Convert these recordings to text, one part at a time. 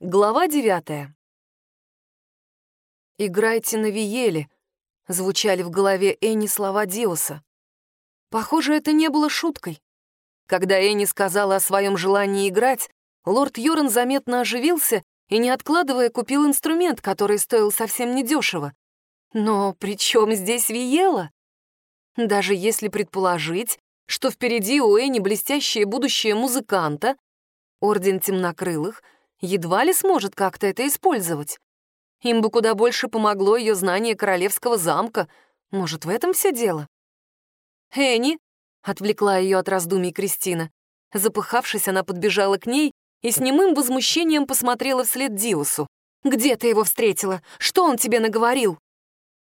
Глава девятая. «Играйте на виеле», — звучали в голове Энни слова Диоса. Похоже, это не было шуткой. Когда Энни сказала о своем желании играть, лорд Йоран заметно оживился и, не откладывая, купил инструмент, который стоил совсем недешево. Но при чем здесь Виела? Даже если предположить, что впереди у Энни блестящее будущее музыканта, Орден Темнокрылых — едва ли сможет как-то это использовать. Им бы куда больше помогло ее знание королевского замка. Может, в этом все дело? «Энни!» — отвлекла ее от раздумий Кристина. Запыхавшись, она подбежала к ней и с немым возмущением посмотрела вслед Диусу. «Где ты его встретила? Что он тебе наговорил?»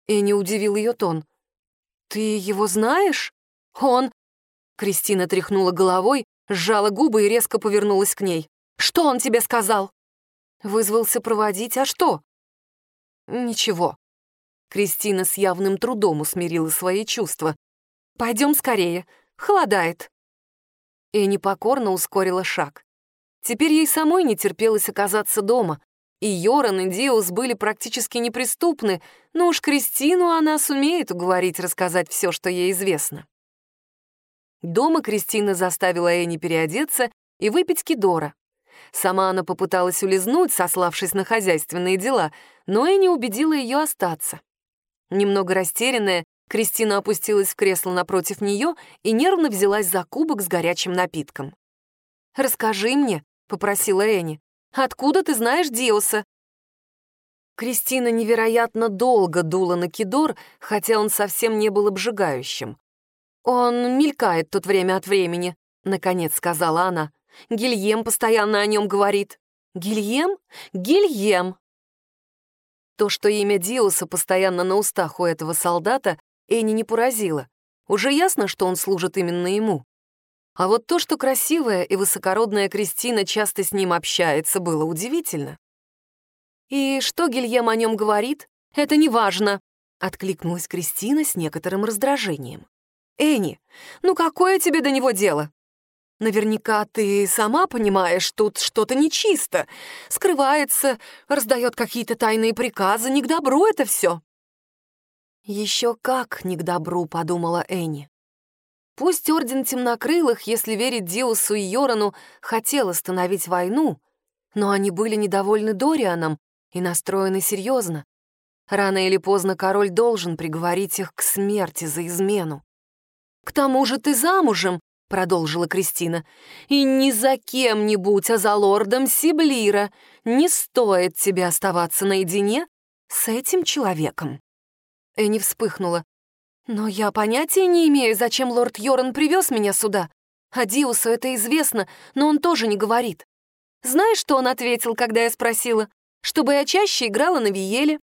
Энни удивил ее тон. «Ты его знаешь? Он...» Кристина тряхнула головой, сжала губы и резко повернулась к ней. Что он тебе сказал?» «Вызвался проводить, а что?» «Ничего». Кристина с явным трудом усмирила свои чувства. «Пойдем скорее, холодает». И непокорно ускорила шаг. Теперь ей самой не терпелось оказаться дома. И Йоран, и Диус были практически неприступны, но уж Кристину она сумеет уговорить рассказать все, что ей известно. Дома Кристина заставила Энни переодеться и выпить кидора. Сама она попыталась улизнуть, сославшись на хозяйственные дела, но и не убедила ее остаться. Немного растерянная, Кристина опустилась в кресло напротив нее и нервно взялась за кубок с горячим напитком. «Расскажи мне», — попросила Энни, — «откуда ты знаешь Диоса?» Кристина невероятно долго дула на Кидор, хотя он совсем не был обжигающим. «Он мелькает тут время от времени», — наконец сказала она. Гильем постоянно о нем говорит. Гильем? Гильем! То, что имя Диоса постоянно на устах у этого солдата, Энни не поразило. Уже ясно, что он служит именно ему. А вот то, что красивая и высокородная Кристина часто с ним общается, было удивительно. «И что Гильем о нем говорит? Это не важно», — откликнулась Кристина с некоторым раздражением. «Энни, ну какое тебе до него дело? Наверняка ты сама понимаешь, тут что-то нечисто. Скрывается, раздает какие-то тайные приказы. Не к добру это все. Еще как не к добру, подумала Энни. Пусть Орден Темнокрылых, если верить Диусу и Йорану, хотел остановить войну, но они были недовольны Дорианом и настроены серьезно. Рано или поздно король должен приговорить их к смерти за измену. «К тому же ты замужем», продолжила Кристина. «И ни за кем-нибудь, а за лордом Сиблира не стоит тебе оставаться наедине с этим человеком». Энни вспыхнула. «Но я понятия не имею, зачем лорд Йоран привез меня сюда. А Диусу это известно, но он тоже не говорит. Знаешь, что он ответил, когда я спросила? Чтобы я чаще играла на виеле?»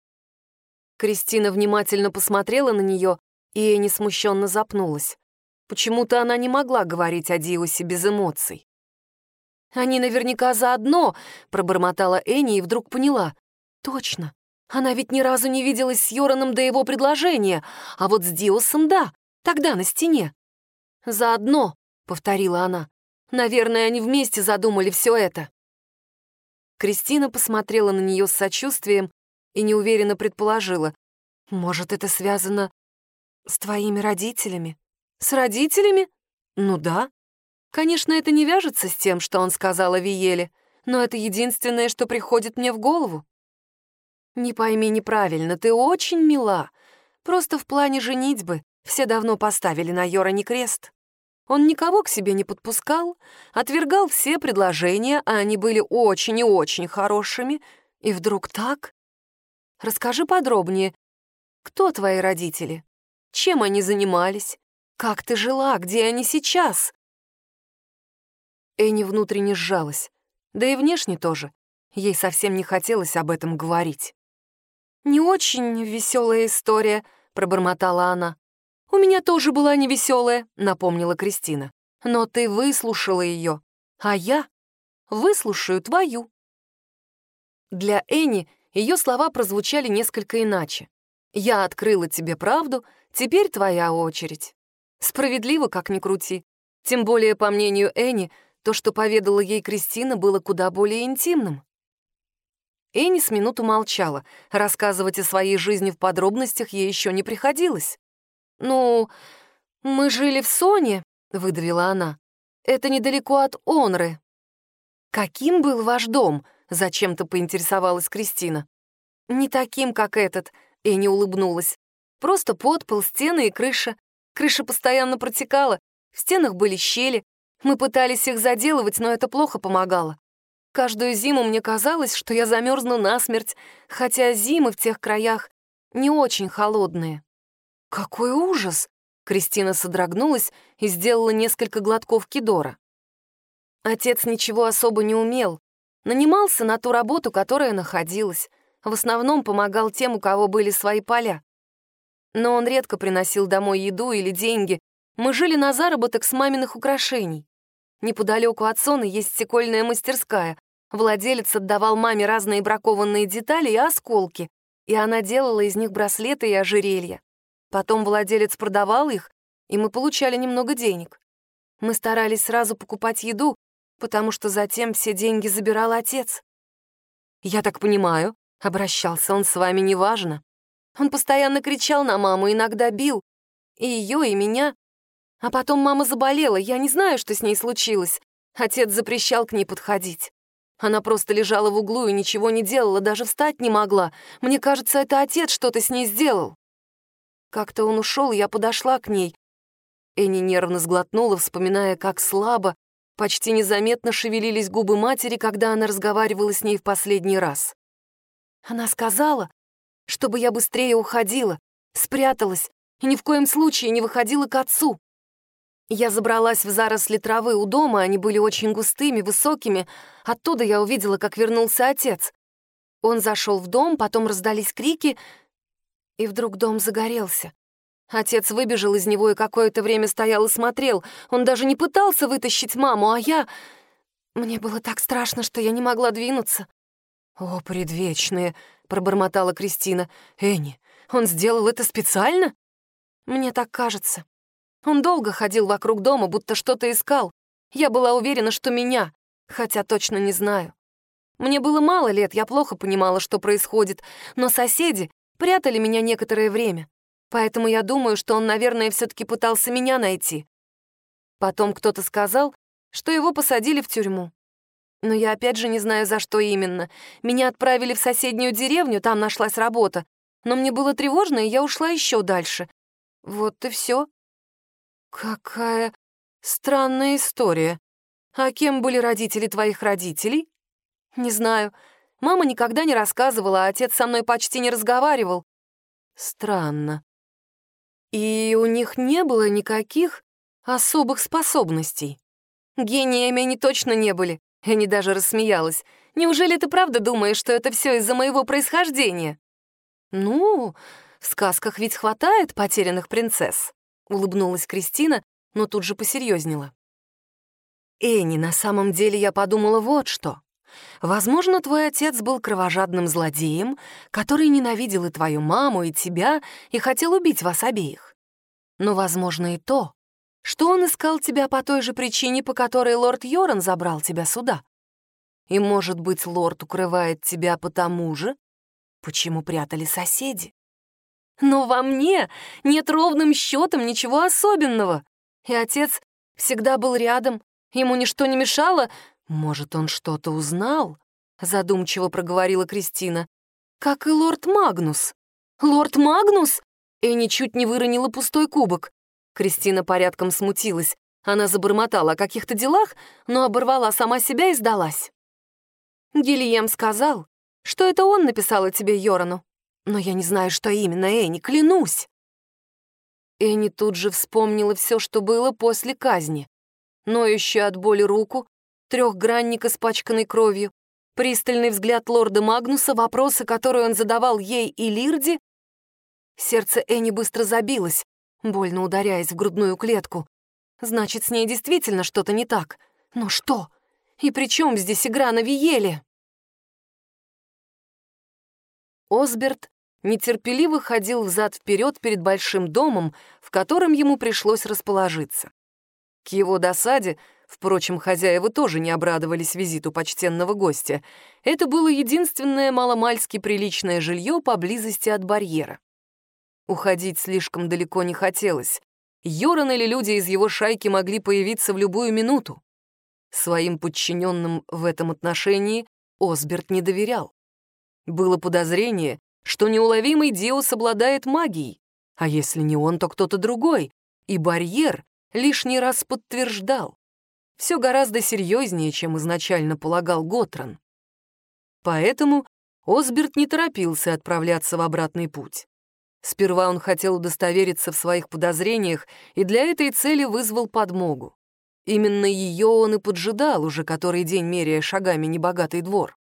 Кристина внимательно посмотрела на нее, и Энни смущенно запнулась. Почему-то она не могла говорить о Диосе без эмоций. «Они наверняка заодно», — пробормотала Энни и вдруг поняла. «Точно. Она ведь ни разу не виделась с Йораном до его предложения, а вот с Диосом — да, тогда на стене». «Заодно», — повторила она. «Наверное, они вместе задумали все это». Кристина посмотрела на нее с сочувствием и неуверенно предположила. «Может, это связано с твоими родителями?» С родителями? Ну да. Конечно, это не вяжется с тем, что он сказал о Виеле, но это единственное, что приходит мне в голову. Не пойми неправильно, ты очень мила. Просто в плане женитьбы все давно поставили на Йора крест. Он никого к себе не подпускал, отвергал все предложения, а они были очень и очень хорошими. И вдруг так? Расскажи подробнее. Кто твои родители? Чем они занимались? Как ты жила? Где они сейчас?» Энни внутренне сжалась. Да и внешне тоже. Ей совсем не хотелось об этом говорить. «Не очень веселая история», — пробормотала она. «У меня тоже была невеселая», — напомнила Кристина. «Но ты выслушала ее, а я выслушаю твою». Для Энни ее слова прозвучали несколько иначе. «Я открыла тебе правду, теперь твоя очередь». Справедливо, как ни крути. Тем более, по мнению Энни, то, что поведала ей Кристина, было куда более интимным. Энни с минуту молчала. Рассказывать о своей жизни в подробностях ей еще не приходилось. «Ну, мы жили в Соне», — выдавила она. «Это недалеко от Онры». «Каким был ваш дом?» — зачем-то поинтересовалась Кристина. «Не таким, как этот», — Энни улыбнулась. «Просто подпол, стены и крыша. Крыша постоянно протекала, в стенах были щели. Мы пытались их заделывать, но это плохо помогало. Каждую зиму мне казалось, что я замерзну насмерть, хотя зимы в тех краях не очень холодные. «Какой ужас!» — Кристина содрогнулась и сделала несколько глотков кидора. Отец ничего особо не умел. Нанимался на ту работу, которая находилась. В основном помогал тем, у кого были свои поля. Но он редко приносил домой еду или деньги. Мы жили на заработок с маминых украшений. Неподалеку от Соны есть стекольная мастерская. Владелец отдавал маме разные бракованные детали и осколки, и она делала из них браслеты и ожерелья. Потом владелец продавал их, и мы получали немного денег. Мы старались сразу покупать еду, потому что затем все деньги забирал отец. «Я так понимаю, обращался он с вами неважно. Он постоянно кричал на маму, иногда бил. И ее, и меня. А потом мама заболела, я не знаю, что с ней случилось. Отец запрещал к ней подходить. Она просто лежала в углу и ничего не делала, даже встать не могла. Мне кажется, это отец что-то с ней сделал. Как-то он ушел, я подошла к ней. Энни нервно сглотнула, вспоминая, как слабо, почти незаметно шевелились губы матери, когда она разговаривала с ней в последний раз. Она сказала, чтобы я быстрее уходила, спряталась и ни в коем случае не выходила к отцу. Я забралась в заросли травы у дома, они были очень густыми, высокими. Оттуда я увидела, как вернулся отец. Он зашел в дом, потом раздались крики, и вдруг дом загорелся. Отец выбежал из него и какое-то время стоял и смотрел. Он даже не пытался вытащить маму, а я... Мне было так страшно, что я не могла двинуться. «О, предвечные!» — пробормотала Кристина. «Энни, он сделал это специально?» «Мне так кажется. Он долго ходил вокруг дома, будто что-то искал. Я была уверена, что меня, хотя точно не знаю. Мне было мало лет, я плохо понимала, что происходит, но соседи прятали меня некоторое время. Поэтому я думаю, что он, наверное, все таки пытался меня найти. Потом кто-то сказал, что его посадили в тюрьму. Но я опять же не знаю, за что именно. Меня отправили в соседнюю деревню, там нашлась работа. Но мне было тревожно, и я ушла еще дальше. Вот и все. Какая странная история. А кем были родители твоих родителей? Не знаю. Мама никогда не рассказывала, а отец со мной почти не разговаривал. Странно. И у них не было никаких особых способностей. Гениями они точно не были. Энни даже рассмеялась. «Неужели ты правда думаешь, что это все из-за моего происхождения?» «Ну, в сказках ведь хватает потерянных принцесс», — улыбнулась Кристина, но тут же посерьезнела. «Энни, на самом деле я подумала вот что. Возможно, твой отец был кровожадным злодеем, который ненавидел и твою маму, и тебя, и хотел убить вас обеих. Но возможно и то, что он искал тебя по той же причине, по которой лорд Йоран забрал тебя сюда. И, может быть, лорд укрывает тебя потому же, почему прятали соседи. Но во мне нет ровным счетом ничего особенного. И отец всегда был рядом, ему ничто не мешало. Может, он что-то узнал? Задумчиво проговорила Кристина. Как и лорд Магнус. Лорд Магнус? Энни чуть не выронила пустой кубок. Кристина порядком смутилась. Она забормотала о каких-то делах, но оборвала сама себя и сдалась. Гильем сказал, что это он написал о тебе Йорану. Но я не знаю, что именно, Энни, клянусь. Энни тут же вспомнила все, что было после казни. Ноющую от боли руку, трехгранник, испачканный кровью, пристальный взгляд лорда Магнуса, вопросы, которые он задавал ей и Лирде. Сердце Энни быстро забилось больно ударяясь в грудную клетку. Значит, с ней действительно что-то не так. Но что? И при чем здесь игра на Виеле? Осберт нетерпеливо ходил взад-вперед перед большим домом, в котором ему пришлось расположиться. К его досаде впрочем, хозяева тоже не обрадовались визиту почтенного гостя, это было единственное маломальски приличное жилье поблизости от барьера. Уходить слишком далеко не хотелось. Йоран или люди из его шайки могли появиться в любую минуту. Своим подчиненным в этом отношении Осберт не доверял. Было подозрение, что неуловимый Диос обладает магией, а если не он, то кто-то другой, и барьер лишний раз подтверждал. Все гораздо серьезнее, чем изначально полагал Готран. Поэтому Осберт не торопился отправляться в обратный путь. Сперва он хотел удостовериться в своих подозрениях и для этой цели вызвал подмогу. Именно ее он и поджидал уже который день, меряя шагами небогатый двор.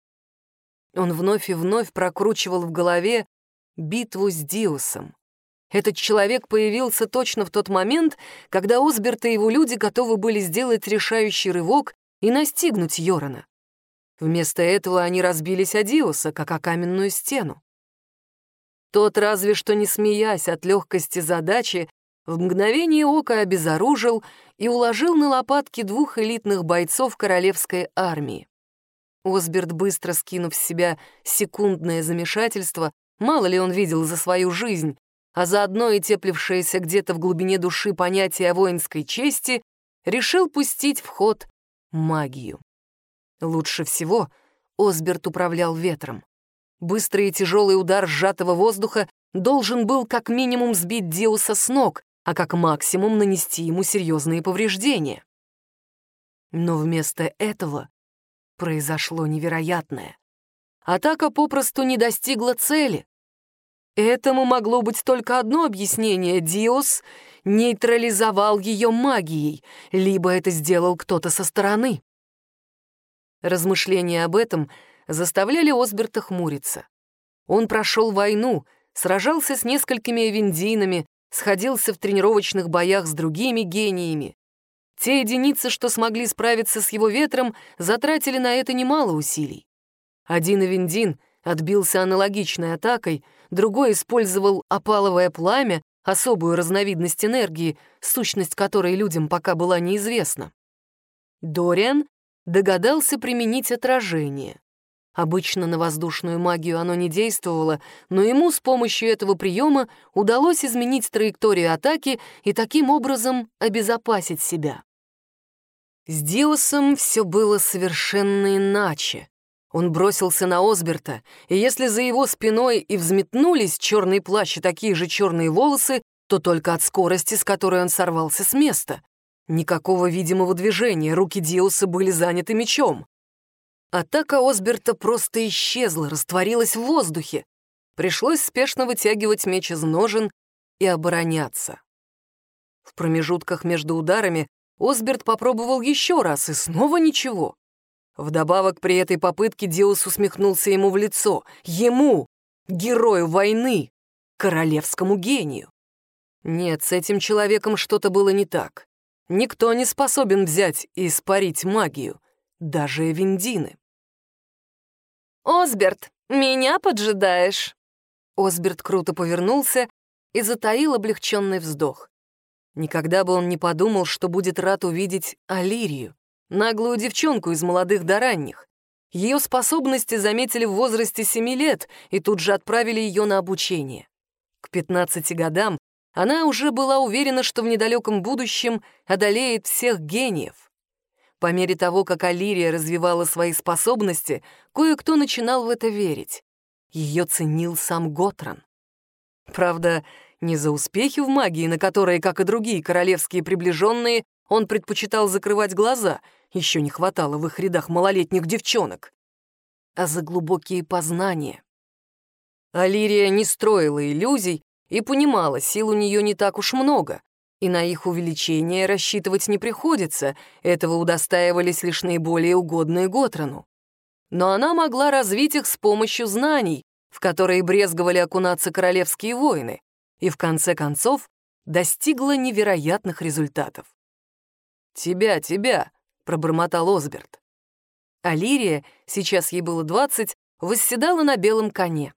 Он вновь и вновь прокручивал в голове битву с Диосом. Этот человек появился точно в тот момент, когда Осберт и его люди готовы были сделать решающий рывок и настигнуть Йорона. Вместо этого они разбились о Диоса, как о каменную стену. Тот, разве что не смеясь от легкости задачи, в мгновение ока обезоружил и уложил на лопатки двух элитных бойцов королевской армии. Осберт, быстро скинув с себя секундное замешательство, мало ли он видел за свою жизнь, а заодно и теплившееся где-то в глубине души понятие о воинской чести, решил пустить в ход магию. Лучше всего Осберт управлял ветром. Быстрый и тяжелый удар сжатого воздуха должен был как минимум сбить Диуса с ног, а как максимум нанести ему серьезные повреждения. Но вместо этого произошло невероятное. Атака попросту не достигла цели. Этому могло быть только одно объяснение. Диос нейтрализовал ее магией, либо это сделал кто-то со стороны. Размышления об этом заставляли Осберта хмуриться. Он прошел войну, сражался с несколькими виндинами, сходился в тренировочных боях с другими гениями. Те единицы, что смогли справиться с его ветром, затратили на это немало усилий. Один Эвендин отбился аналогичной атакой, другой использовал опаловое пламя, особую разновидность энергии, сущность которой людям пока была неизвестна. Дориан догадался применить отражение. Обычно на воздушную магию оно не действовало, но ему с помощью этого приема удалось изменить траекторию атаки и таким образом обезопасить себя. С Диосом все было совершенно иначе. Он бросился на Осберта, и если за его спиной и взметнулись черный плащ и такие же черные волосы, то только от скорости, с которой он сорвался с места. Никакого видимого движения, руки Диоса были заняты мечом. Атака Осберта просто исчезла, растворилась в воздухе. Пришлось спешно вытягивать меч из ножен и обороняться. В промежутках между ударами Осберт попробовал еще раз, и снова ничего. Вдобавок при этой попытке Диус усмехнулся ему в лицо. Ему, герою войны, королевскому гению. Нет, с этим человеком что-то было не так. Никто не способен взять и испарить магию, даже Эвендины. «Осберт, меня поджидаешь?» Осберт круто повернулся и затаил облегченный вздох. Никогда бы он не подумал, что будет рад увидеть Алирию. Наглую девчонку из молодых до ранних. Ее способности заметили в возрасте семи лет и тут же отправили ее на обучение. К 15 годам она уже была уверена, что в недалеком будущем одолеет всех гениев. По мере того, как Алирия развивала свои способности, кое-кто начинал в это верить. Ее ценил сам Готран. Правда, не за успехи в магии, на которые, как и другие королевские приближенные, он предпочитал закрывать глаза — еще не хватало в их рядах малолетних девчонок. А за глубокие познания. Алирия не строила иллюзий и понимала, сил у нее не так уж много, и на их увеличение рассчитывать не приходится, этого удостаивались лишь наиболее угодные Готрану. Но она могла развить их с помощью знаний, в которые брезговали окунаться королевские воины, и в конце концов достигла невероятных результатов. «Тебя, тебя!» — пробормотал Осберт. Алирия, сейчас ей было двадцать, восседала на белом коне.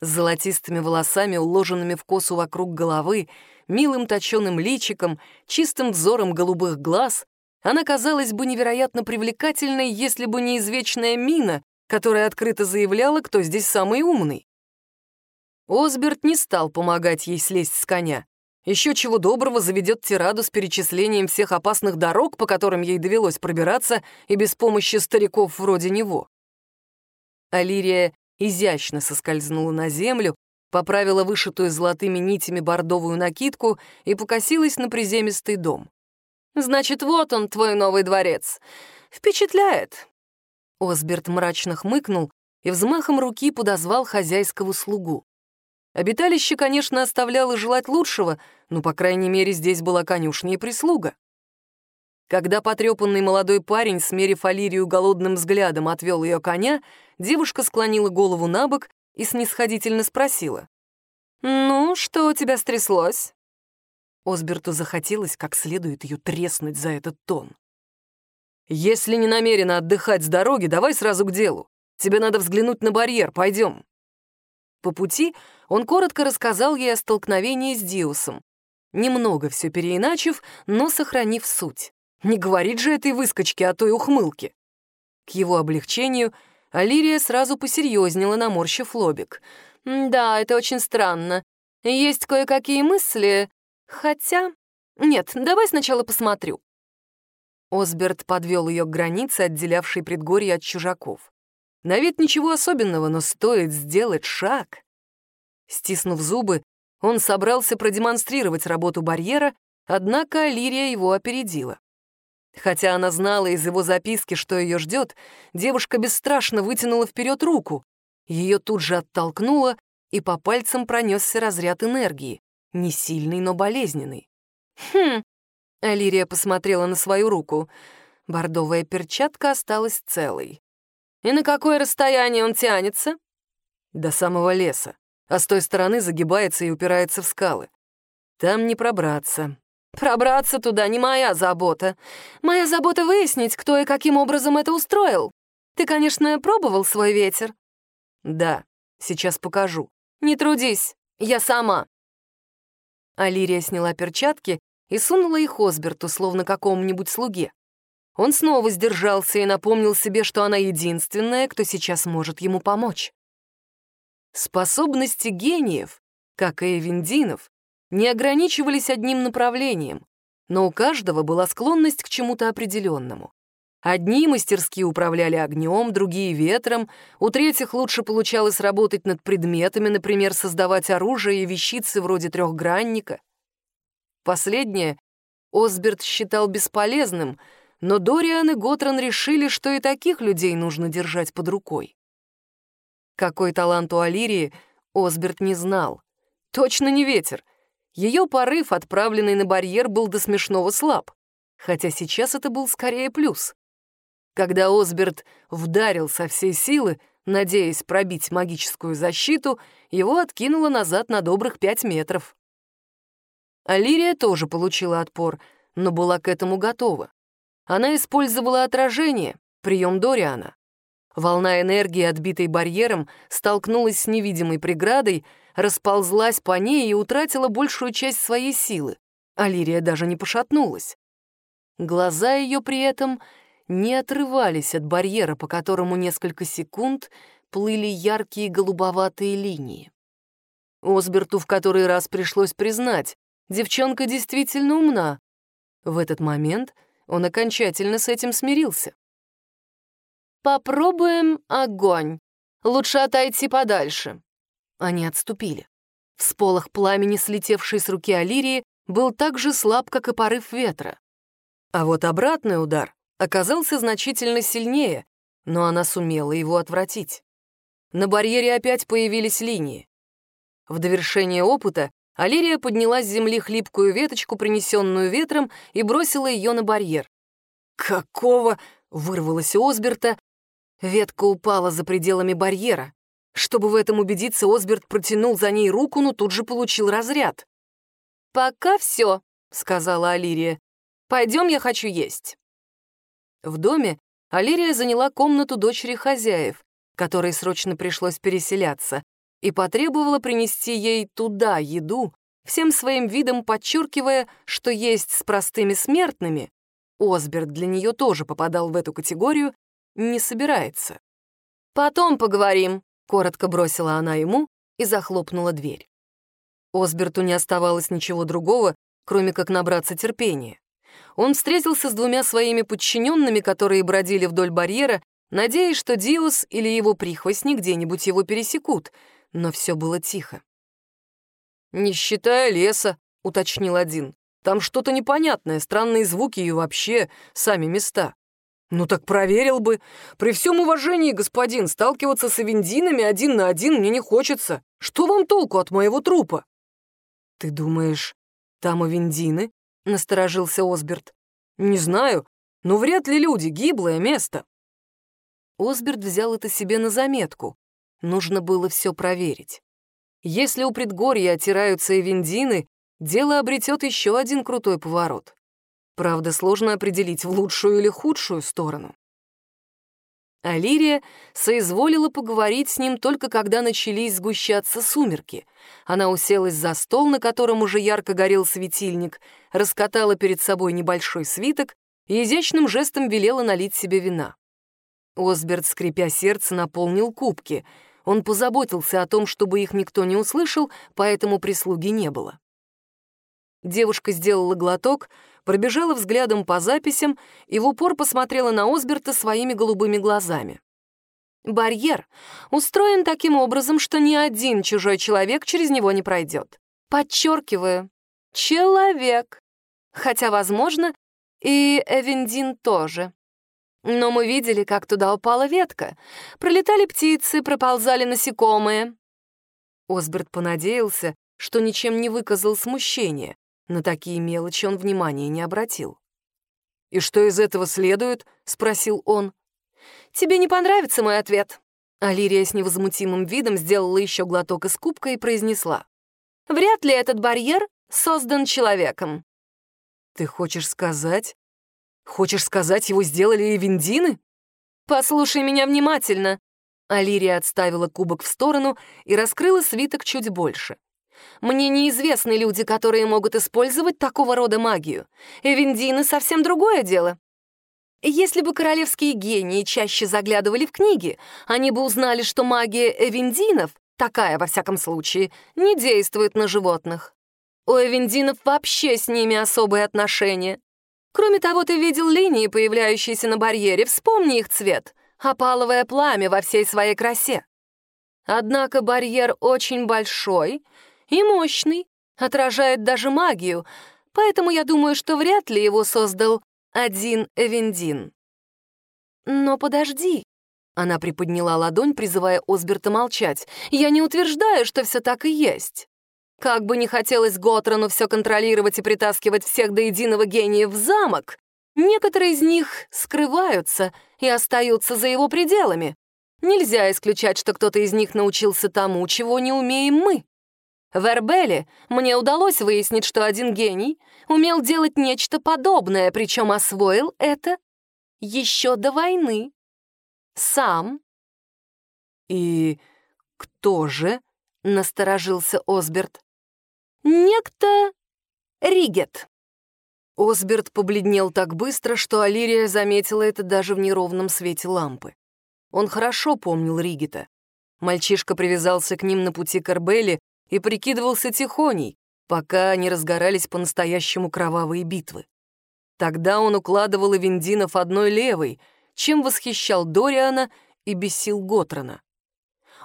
С золотистыми волосами, уложенными в косу вокруг головы, милым точеным личиком, чистым взором голубых глаз, она казалась бы невероятно привлекательной, если бы не извечная мина, которая открыто заявляла, кто здесь самый умный. Осберт не стал помогать ей слезть с коня. Еще чего доброго заведет тираду с перечислением всех опасных дорог, по которым ей довелось пробираться, и без помощи стариков вроде него. Алирия изящно соскользнула на землю, поправила вышитую золотыми нитями бордовую накидку и покосилась на приземистый дом. «Значит, вот он, твой новый дворец. Впечатляет!» Осберт мрачно хмыкнул и взмахом руки подозвал хозяйского слугу. Обиталище, конечно, оставляло желать лучшего, но, по крайней мере, здесь была конюшня и прислуга. Когда потрепанный молодой парень, смерив Алирию голодным взглядом, отвел ее коня, девушка склонила голову на бок и снисходительно спросила. «Ну, что у тебя стряслось?» Осберту захотелось как следует ее треснуть за этот тон. «Если не намерена отдыхать с дороги, давай сразу к делу. Тебе надо взглянуть на барьер, пойдем». По пути он коротко рассказал ей о столкновении с Диусом, немного все переиначив, но сохранив суть. Не говорит же этой выскочке о той ухмылке. К его облегчению Алирия сразу посерьезнела, наморщив лобик. «Да, это очень странно. Есть кое-какие мысли, хотя... Нет, давай сначала посмотрю». Осберт подвел ее к границе, отделявшей предгорье от чужаков. На вид ничего особенного, но стоит сделать шаг. Стиснув зубы, он собрался продемонстрировать работу барьера, однако Алирия его опередила. Хотя она знала из его записки, что ее ждет, девушка бесстрашно вытянула вперед руку. Ее тут же оттолкнуло, и по пальцам пронесся разряд энергии, не сильный, но болезненный. «Хм...» — Алирия посмотрела на свою руку. Бордовая перчатка осталась целой. И на какое расстояние он тянется? До самого леса, а с той стороны загибается и упирается в скалы. Там не пробраться. Пробраться туда не моя забота. Моя забота выяснить, кто и каким образом это устроил. Ты, конечно, пробовал свой ветер? Да, сейчас покажу. Не трудись, я сама. Алирия сняла перчатки и сунула их Осберту, словно какому-нибудь слуге. Он снова сдержался и напомнил себе, что она единственная, кто сейчас может ему помочь. Способности гениев, как и Эвендинов, не ограничивались одним направлением, но у каждого была склонность к чему-то определенному. Одни мастерски управляли огнем, другие — ветром, у третьих лучше получалось работать над предметами, например, создавать оружие и вещицы вроде трехгранника. Последнее Осберт считал бесполезным — но Дориан и Готран решили, что и таких людей нужно держать под рукой. Какой талант у Алирии, Осберт не знал. Точно не ветер. Ее порыв, отправленный на барьер, был до смешного слаб. Хотя сейчас это был скорее плюс. Когда Осберт вдарил со всей силы, надеясь пробить магическую защиту, его откинуло назад на добрых пять метров. Алирия тоже получила отпор, но была к этому готова. Она использовала отражение, прием Дориана. Волна энергии, отбитой барьером, столкнулась с невидимой преградой, расползлась по ней и утратила большую часть своей силы. Алирия даже не пошатнулась. Глаза ее при этом не отрывались от барьера, по которому несколько секунд плыли яркие голубоватые линии. Осберту в который раз пришлось признать, девчонка действительно умна. В этот момент он окончательно с этим смирился. «Попробуем огонь. Лучше отойти подальше». Они отступили. Всполох пламени, слетевший с руки Алирии, был так же слаб, как и порыв ветра. А вот обратный удар оказался значительно сильнее, но она сумела его отвратить. На барьере опять появились линии. В довершение опыта Алирия подняла с земли хлипкую веточку, принесенную ветром, и бросила ее на барьер. «Какого?» — вырвалось у Осберта. Ветка упала за пределами барьера. Чтобы в этом убедиться, Осберт протянул за ней руку, но тут же получил разряд. «Пока все», — сказала Алирия. «Пойдем, я хочу есть». В доме Алирия заняла комнату дочери хозяев, которой срочно пришлось переселяться, и потребовала принести ей туда еду, всем своим видом подчеркивая, что есть с простыми смертными Осберт для нее тоже попадал в эту категорию, не собирается. «Потом поговорим», — коротко бросила она ему и захлопнула дверь. Осберту не оставалось ничего другого, кроме как набраться терпения. Он встретился с двумя своими подчиненными, которые бродили вдоль барьера, надеясь, что Диос или его прихвостни где-нибудь его пересекут, но все было тихо. «Не считая леса», — уточнил один. «Там что-то непонятное, странные звуки и вообще сами места». «Ну так проверил бы. При всем уважении, господин, сталкиваться с авендинами один на один мне не хочется. Что вам толку от моего трупа?» «Ты думаешь, там авендины?» — насторожился Осберт. «Не знаю, но вряд ли люди, гиблое место». Осберт взял это себе на заметку. Нужно было все проверить. Если у предгорья отираются эвендины, дело обретет еще один крутой поворот. Правда, сложно определить, в лучшую или худшую сторону. Алирия соизволила поговорить с ним только когда начались сгущаться сумерки. Она уселась за стол, на котором уже ярко горел светильник, раскатала перед собой небольшой свиток и изящным жестом велела налить себе вина. Осберт, скрипя сердце, наполнил кубки. Он позаботился о том, чтобы их никто не услышал, поэтому прислуги не было. Девушка сделала глоток, пробежала взглядом по записям и в упор посмотрела на Осберта своими голубыми глазами. Барьер устроен таким образом, что ни один чужой человек через него не пройдет. Подчеркиваю, человек. Хотя, возможно, и Эвендин тоже. Но мы видели, как туда упала ветка. Пролетали птицы, проползали насекомые. Осберт понадеялся, что ничем не выказал смущения, на такие мелочи он внимания не обратил. «И что из этого следует?» — спросил он. «Тебе не понравится мой ответ?» Алирия с невозмутимым видом сделала еще глоток из кубка и произнесла. «Вряд ли этот барьер создан человеком». «Ты хочешь сказать? Хочешь сказать, его сделали Эвендины?» «Послушай меня внимательно». Алирия отставила кубок в сторону и раскрыла свиток чуть больше. Мне неизвестны люди, которые могут использовать такого рода магию. Эвендины — совсем другое дело. Если бы королевские гении чаще заглядывали в книги, они бы узнали, что магия эвендинов, такая во всяком случае, не действует на животных. У эвендинов вообще с ними особые отношения. Кроме того, ты видел линии, появляющиеся на барьере, вспомни их цвет — опаловое пламя во всей своей красе. Однако барьер очень большой — и мощный, отражает даже магию, поэтому я думаю, что вряд ли его создал один Эвендин. Но подожди. Она приподняла ладонь, призывая Осберта молчать. Я не утверждаю, что все так и есть. Как бы не хотелось Готрону все контролировать и притаскивать всех до единого гения в замок, некоторые из них скрываются и остаются за его пределами. Нельзя исключать, что кто-то из них научился тому, чего не умеем мы. В Эрбеле мне удалось выяснить, что один гений умел делать нечто подобное, причем освоил это еще до войны. Сам. «И кто же?» — насторожился Осберт. «Некто Ригет». Осберт побледнел так быстро, что Алирия заметила это даже в неровном свете лампы. Он хорошо помнил Ригета. Мальчишка привязался к ним на пути к Эрбеле и прикидывался тихоней, пока не разгорались по-настоящему кровавые битвы. Тогда он укладывал Эвендинов одной левой, чем восхищал Дориана и бесил Готрона.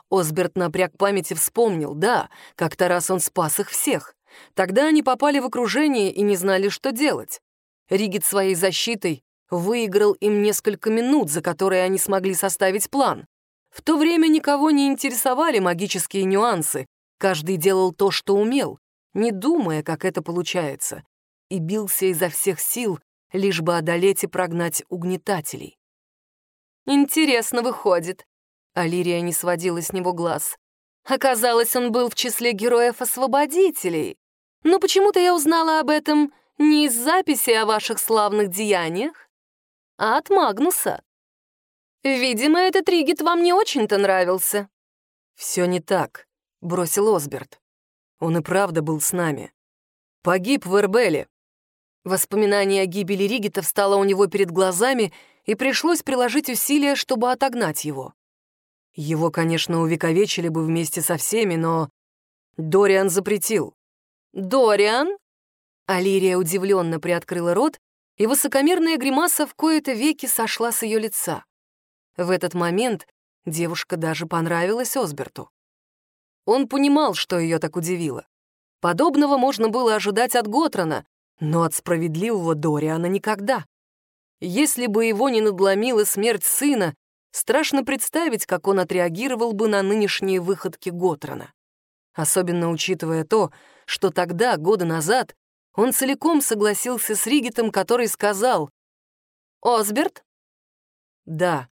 Осберт напряг памяти вспомнил, да, как-то раз он спас их всех. Тогда они попали в окружение и не знали, что делать. Ригит своей защитой выиграл им несколько минут, за которые они смогли составить план. В то время никого не интересовали магические нюансы, Каждый делал то, что умел, не думая, как это получается, и бился изо всех сил, лишь бы одолеть и прогнать угнетателей. «Интересно выходит», — Алирия не сводила с него глаз. «Оказалось, он был в числе героев-освободителей. Но почему-то я узнала об этом не из записи о ваших славных деяниях, а от Магнуса. Видимо, этот Ригит вам не очень-то нравился». «Все не так», — бросил Осберт. «Он и правда был с нами. Погиб в Эрбеле». Воспоминание о гибели Ригита встало у него перед глазами, и пришлось приложить усилия, чтобы отогнать его. Его, конечно, увековечили бы вместе со всеми, но Дориан запретил. «Дориан?» Алирия удивленно приоткрыла рот, и высокомерная гримаса в кои-то веки сошла с ее лица. В этот момент девушка даже понравилась Осберту. Он понимал, что ее так удивило. Подобного можно было ожидать от Готрона, но от справедливого Дориана никогда. Если бы его не надломила смерть сына, страшно представить, как он отреагировал бы на нынешние выходки Готрона. Особенно учитывая то, что тогда, года назад, он целиком согласился с Ригитом, который сказал «Осберт?» «Да,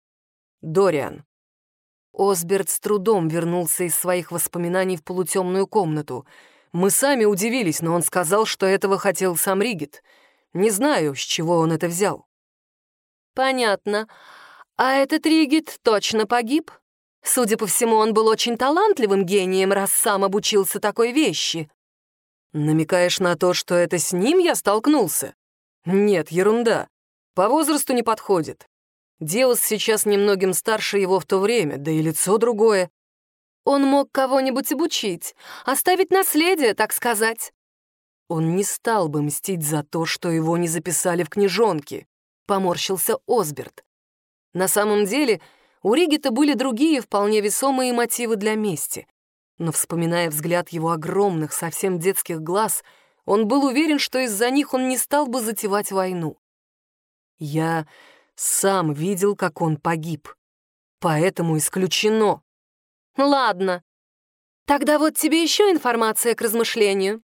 Дориан». Осберт с трудом вернулся из своих воспоминаний в полутемную комнату. Мы сами удивились, но он сказал, что этого хотел сам Ригит. Не знаю, с чего он это взял. «Понятно. А этот Ригит точно погиб? Судя по всему, он был очень талантливым гением, раз сам обучился такой вещи». «Намекаешь на то, что это с ним я столкнулся?» «Нет, ерунда. По возрасту не подходит. Диос сейчас немногим старше его в то время, да и лицо другое. Он мог кого-нибудь обучить, оставить наследие, так сказать. Он не стал бы мстить за то, что его не записали в книжонке, поморщился Осберт. На самом деле, у Ригита были другие вполне весомые мотивы для мести. Но, вспоминая взгляд его огромных, совсем детских глаз, он был уверен, что из-за них он не стал бы затевать войну. Я сам видел, как он погиб. Поэтому исключено. Ладно. Тогда вот тебе еще информация к размышлению.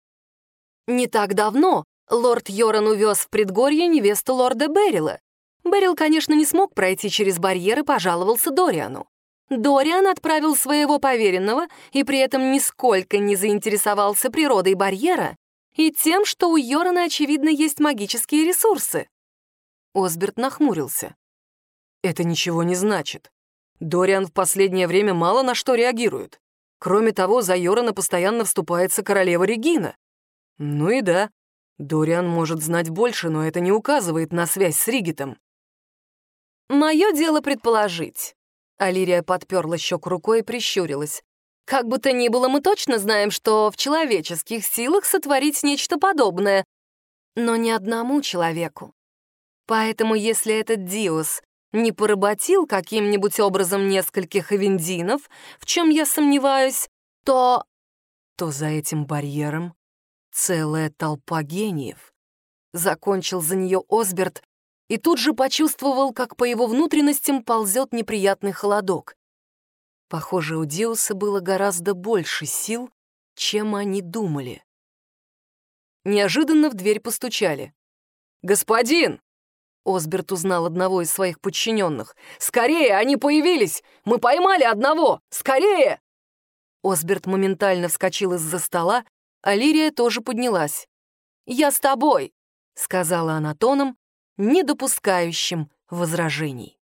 Не так давно лорд Йоран увез в предгорье невесту лорда Беррила. Беррил, конечно, не смог пройти через барьер и пожаловался Дориану. Дориан отправил своего поверенного и при этом нисколько не заинтересовался природой барьера и тем, что у Йорана, очевидно, есть магические ресурсы. Осберт нахмурился. «Это ничего не значит. Дориан в последнее время мало на что реагирует. Кроме того, за Йорана постоянно вступается королева Регина. Ну и да, Дориан может знать больше, но это не указывает на связь с Ригитом. «Мое дело предположить». Алирия подперла щеку рукой и прищурилась. «Как бы то ни было, мы точно знаем, что в человеческих силах сотворить нечто подобное. Но ни одному человеку. Поэтому если этот Диос не поработил каким-нибудь образом нескольких эвендинов, в чем я сомневаюсь, то... то за этим барьером целая толпа гениев. Закончил за нее Осберт и тут же почувствовал, как по его внутренностям ползет неприятный холодок. Похоже, у Диуса было гораздо больше сил, чем они думали. Неожиданно в дверь постучали. «Господин!» Осберт узнал одного из своих подчиненных. «Скорее, они появились! Мы поймали одного! Скорее!» Осберт моментально вскочил из-за стола, а Лирия тоже поднялась. «Я с тобой!» — сказала она тоном, не допускающим возражений.